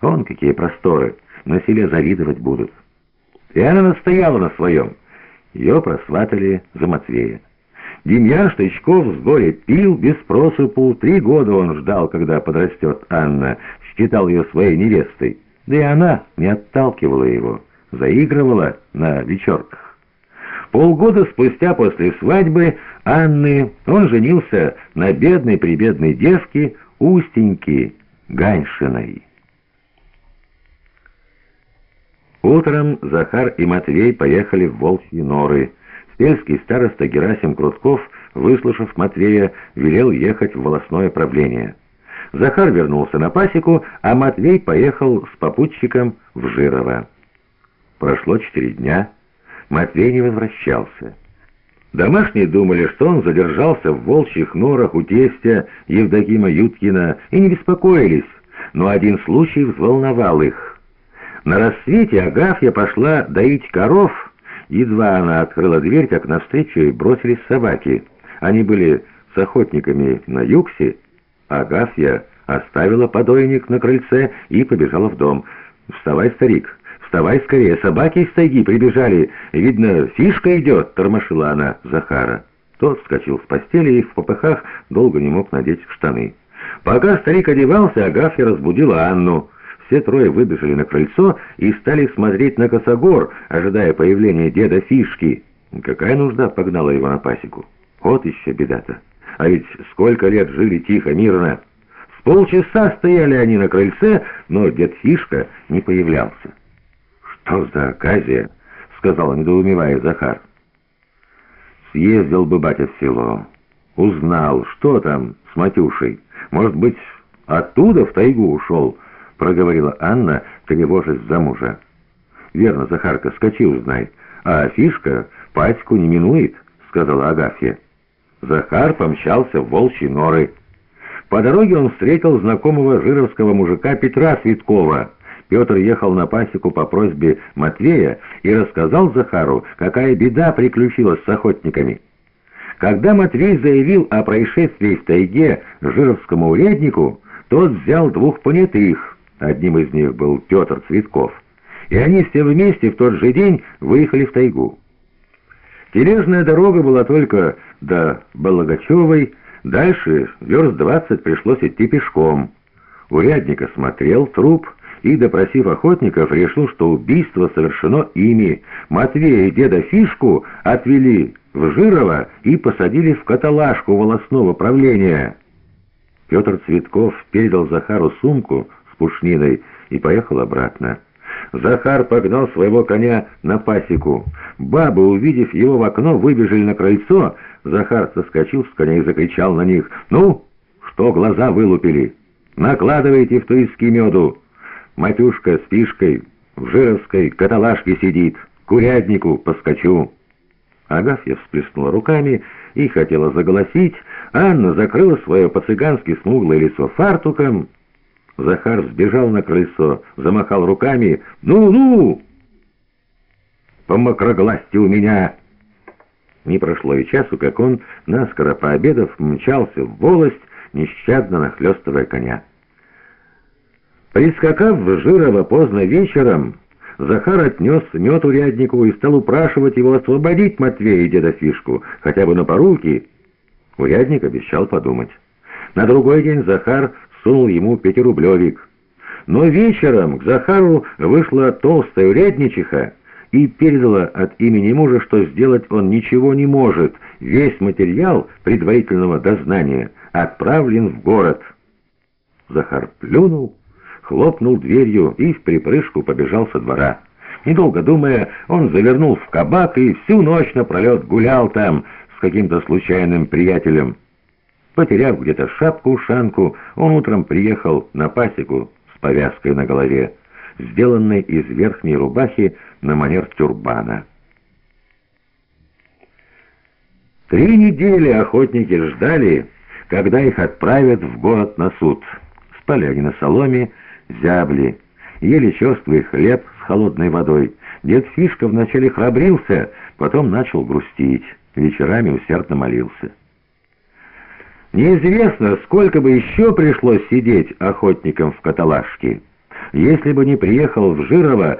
Вон какие просторы, на селе завидовать будут. И она настояла на своем. Ее просватали за Матвея. Демьян Штычков с горя пил без просыпу. Три года он ждал, когда подрастет Анна, считал ее своей невестой. Да и она не отталкивала его, заигрывала на вечерках. Полгода спустя после свадьбы Анны он женился на бедной-прибедной девке Устеньки Ганьшиной. Утром Захар и Матвей поехали в Волчьи норы. Сельский староста Герасим Крутков, выслушав Матвея, велел ехать в волосное правление. Захар вернулся на пасеку, а Матвей поехал с попутчиком в Жирово. Прошло четыре дня. Матвей не возвращался. Домашние думали, что он задержался в волчьих норах у тестя Евдокима Юткина и не беспокоились, но один случай взволновал их. На рассвете Агафья пошла доить коров. Едва она открыла дверь, как навстречу ей бросились собаки. Они были с охотниками на юксе. Агафья оставила подойник на крыльце и побежала в дом. «Вставай, старик, вставай скорее, собаки из тайги прибежали. Видно, фишка идет», — тормошила она Захара. Тот вскочил с постели и в попыхах долго не мог надеть штаны. Пока старик одевался, Агафья разбудила Анну. Все трое выбежали на крыльцо и стали смотреть на косогор, ожидая появления деда Фишки. Какая нужда погнала его на пасеку? Вот еще беда-то. А ведь сколько лет жили тихо, мирно. С полчаса стояли они на крыльце, но дед Фишка не появлялся. «Что за оказия?» — сказал недоумевая Захар. «Съездил бы батя в село. Узнал, что там с Матюшей. Может быть, оттуда в тайгу ушел?» — проговорила Анна, тревожась за мужа. «Верно, Захарка, скачи узнай. А фишка паську не минует», — сказала Агафья. Захар помчался в волчьи норы. По дороге он встретил знакомого жировского мужика Петра Светкова. Петр ехал на пасеку по просьбе Матвея и рассказал Захару, какая беда приключилась с охотниками. Когда Матвей заявил о происшествии в тайге жировскому уряднику, тот взял двух понятых — Одним из них был Петр Цветков. И они все вместе в тот же день выехали в тайгу. Тележная дорога была только до Балагачевой, дальше верст двадцать пришлось идти пешком. Урядник осмотрел труп и, допросив охотников, решил, что убийство совершено ими. Матвея и деда Фишку отвели в Жирово и посадили в каталажку волосного правления. Петр Цветков передал Захару сумку пушниной и поехал обратно. Захар погнал своего коня на пасеку. Бабы, увидев его в окно, выбежали на крыльцо. Захар соскочил с коня и закричал на них. «Ну, что глаза вылупили? Накладывайте в туиски меду. Матюшка с пишкой в жировской каталажке сидит. Курятнику поскочу». Агафья всплеснула руками и хотела заголосить. Анна закрыла свое по-цыгански смуглое лицо фартуком. Захар сбежал на крыльцо, замахал руками. «Ну-ну! Помокрогласти у меня!» Не прошло и часу, как он, наскоро пообедав, мчался в волость, нещадно нахлестывая коня. Прискакав в Жирово поздно вечером, Захар отнес мед уряднику и стал упрашивать его освободить Матвея и деда Фишку, хотя бы на поруки. Урядник обещал подумать. На другой день Захар сунул ему пятирублевик. Но вечером к Захару вышла толстая урядничиха и передала от имени мужа, что сделать он ничего не может. Весь материал предварительного дознания отправлен в город. Захар плюнул, хлопнул дверью и в припрыжку побежал со двора. Недолго думая, он завернул в кабак и всю ночь напролет гулял там с каким-то случайным приятелем. Потеряв где-то шапку-ушанку, он утром приехал на пасеку с повязкой на голове, сделанной из верхней рубахи на манер тюрбана. Три недели охотники ждали, когда их отправят в город на суд. Спали они на соломе, зябли, ели черствый хлеб с холодной водой. Дед Фишка вначале храбрился, потом начал грустить, вечерами усердно молился. Неизвестно, сколько бы еще пришлось сидеть охотникам в каталажке. Если бы не приехал в Жирово,